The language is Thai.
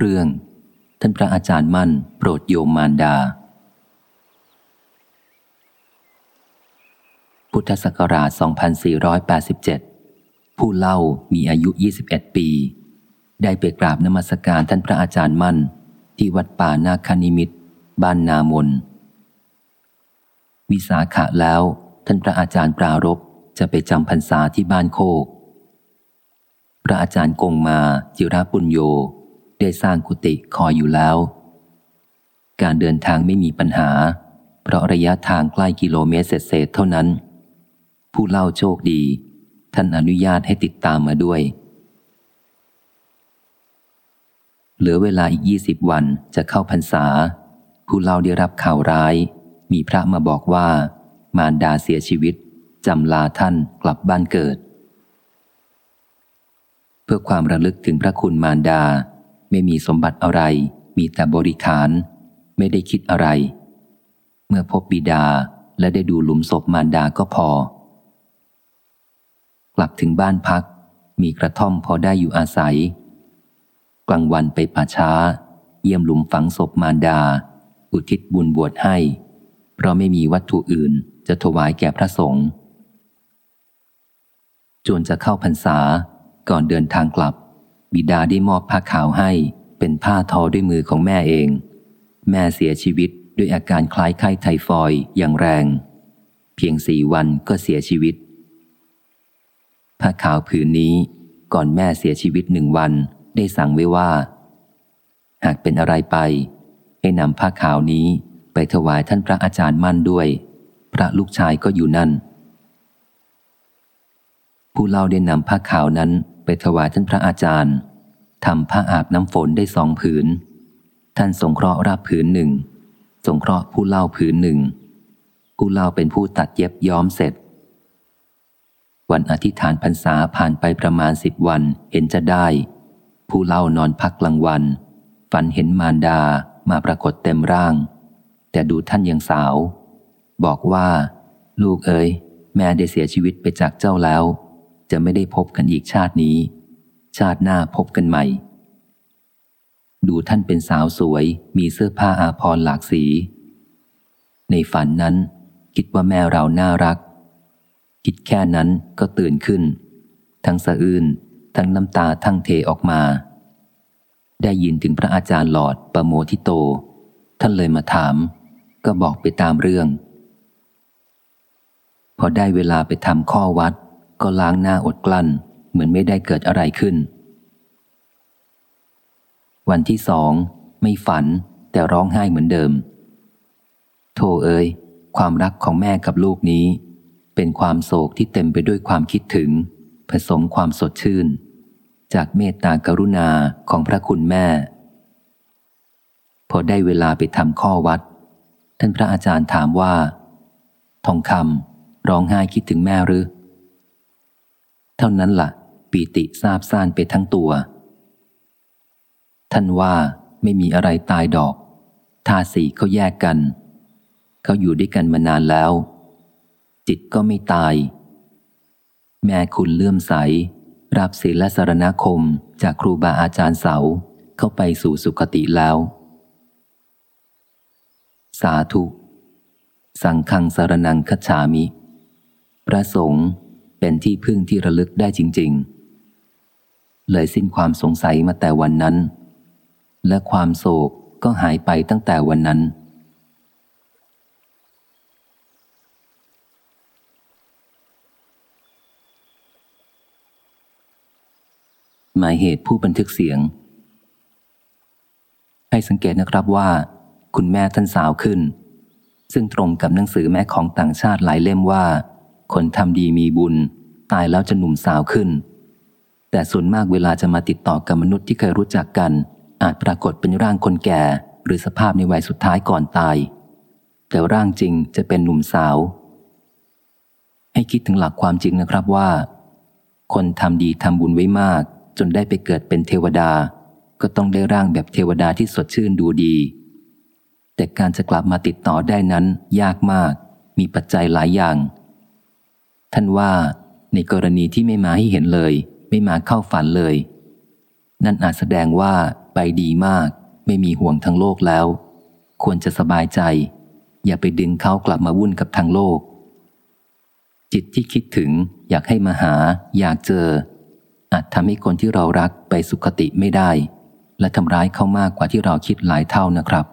เรื่อง ท่านพระอาจารย์มั่น โปรดโยมมารดา พุทธศักราช 2487 ผู้เล่ามีอายุ 21 ปี ได้ไปกราบนมัสการท่านพระอาจารย์มั่น ที่วัดป่านาคนิมิตบ้านนามน วิสาขะแล้วท่านพระอาจารย์ปรารบจะไปจำพรรษาที่บ้านโคก พระอาจารย์กงมาจิราปุญโย ได้สร้างกุฏิคอยอยู่แล้ว การเดินทางไม่มีปัญหา เพราะระยะทางใกล้กิโลเมตรเศษเท่านั้น ผู้เล่าโชคดี ท่านอนุญาตให้ติดตามมาด้วย เหลือเวลาอีกยี่สิบวันจะเข้าพรรษา ผู้เล่าได้รับข่าวร้าย มีพระมาบอกว่า มารดาเสียชีวิตจำลาท่านกลับบ้านเกิด เพื่อความระลึกถึงพระคุณมารดา ไม่มีสมบัติอะไร มีแต่บริขาร ไม่ได้คิดอะไร เมื่อพบบิดาและได้ดูหลุมศพมารดาก็พอ กลับถึงบ้านพัก มีกระท่อมพอได้อยู่อาศัย กลางวันไปป่าช้า เยี่ยมหลุมฝังศพมารดา อุทิศบุญบวชให้ เพราะไม่มีวัตถุอื่นจะถวายแก่พระสงฆ์จนจะเข้าพรรษาก่อนเดินทางกลับ บิดาได้มอบผ้าขาวให้เป็นผ้าทอด้วยมือของแม่เอง แม่เสียชีวิตด้วยอาการคล้ายไข้ไทฟอยอย่างแรง เพียงสี่วันก็เสียชีวิต ผ้าขาวผืนนี้ก่อนแม่เสียชีวิตหนึ่งวันได้สั่งไว้ว่า หากเป็นอะไรไป ให้นำผ้าขาวนี้ไปถวายท่านพระอาจารย์มั่นด้วย พระลูกชายก็อยู่นั่น ผู้เล่าได้นำผ้าขาวนั้น ไปถวายท่านพระอาจารย์ทำผ้าอาบน้ำฝนได้สองผืน ท่านสงเคราะห์รับผืนหนึ่ง สงเคราะห์ผู้เล่าผืนหนึ่ง ผู้เล่าเป็นผู้ตัดเย็บย้อมเสร็จ วันอธิษฐานพรรษาผ่านไปประมาณสิบวันเห็นจะได้ ผู้เล่านอนพักกลางวัน ฝันเห็นมารดามาปรากฏเต็มร่าง แต่ดูท่านยังสาว บอกว่า ลูกเอ๋ยแม่ได้เสียชีวิตไปจากเจ้าแล้ว จะไม่ได้พบกันอีกชาตินี้ ชาติหน้าพบกันใหม่ ดูท่านเป็นสาวสวย มีเสื้อผ้าอาภรณ์หลากสี ในฝันนั้น คิดว่าแม่เราน่ารัก คิดแค่นั้นก็ตื่นขึ้น ทั้งสะอื้นทั้งน้ำตาทั้งเทออกมา ได้ยินถึงพระอาจารย์หลอดประโมทิโต ท่านเลยมาถาม ก็บอกไปตามเรื่อง พอได้เวลาไปทำข้อวัด ก็ล้างหน้าอดกลั้น เหมือนไม่ได้เกิดอะไรขึ้น วันที่สองไม่ฝันแต่ร้องไห้เหมือนเดิม โธเอ้ยความรักของแม่กับลูกนี้ เป็นความโศกที่เต็มไปด้วยความคิดถึง ผสมความสดชื่น จากเมตตากรุณาของพระคุณแม่ พอได้เวลาไปทำข้อวัด ท่านพระอาจารย์ถามว่า ทองคำร้องไห้คิดถึงแม่หรือ ท่านั้นละ่ะ ปีติทราบซ่านไปทั้งตัว ท่านว่าไม่มีอะไรตายดอกทาสีเขาแยกกัน เขาอยู่ด้วยกันมานานแล้ว จิตก็ไม่ตาย แม่คุณเลื่อมใส รับศีลและสารณคมจากครูบาอาจารย์เสาเข้าไปสู่สุคติแล้ว สาธุ สังฆังสารนังคัจฉามิ พระสงฆ์ เป็นที่พึ่งที่ระลึกได้จริง ๆ เลยสิ้นความสงสัยมาแต่วันนั้น และความโศกก็หายไปตั้งแต่วันนั้น หมายเหตุผู้บันทึกเสียง ให้สังเกตนะครับว่า คุณแม่ท่านสาวขึ้น ซึ่งตรงกับหนังสือแม่ของต่างชาติหลายเล่มว่า คนทำดีมีบุญ ตายแล้วจะหนุ่มสาวขึ้น แต่ส่วนมากเวลาจะมาติดต่อกับมนุษย์ที่เคยรู้จักกัน อาจปรากฏเป็นร่างคนแก่ หรือสภาพในวัยสุดท้ายก่อนตาย แต่ร่างจริงจะเป็นหนุ่มสาว ให้คิดถึงหลักความจริงนะครับว่า คนทำดีทำบุญไว้มาก จนได้ไปเกิดเป็นเทวดา ก็ต้องได้ร่างแบบเทวดาที่สดชื่นดูดี แต่การจะกลับมาติดต่อได้นั้นยากมาก มีปัจจัยหลายอย่าง ท่านว่าในกรณีที่ไม่มาให้เห็นเลย ไม่มาเข้าฝันเลย นั่นอาจแสดงว่าไปดีมาก ไม่มีห่วงทางโลกแล้ว ควรจะสบายใจ อย่าไปดึงเขากลับมาวุ่นกับทางโลก จิตที่คิดถึงอยากให้มาหา อยากเจอ อาจทำให้คนที่เรารักไปสุขติไม่ได้ และทำร้ายเขามากกว่าที่เราคิดหลายเท่านะครับ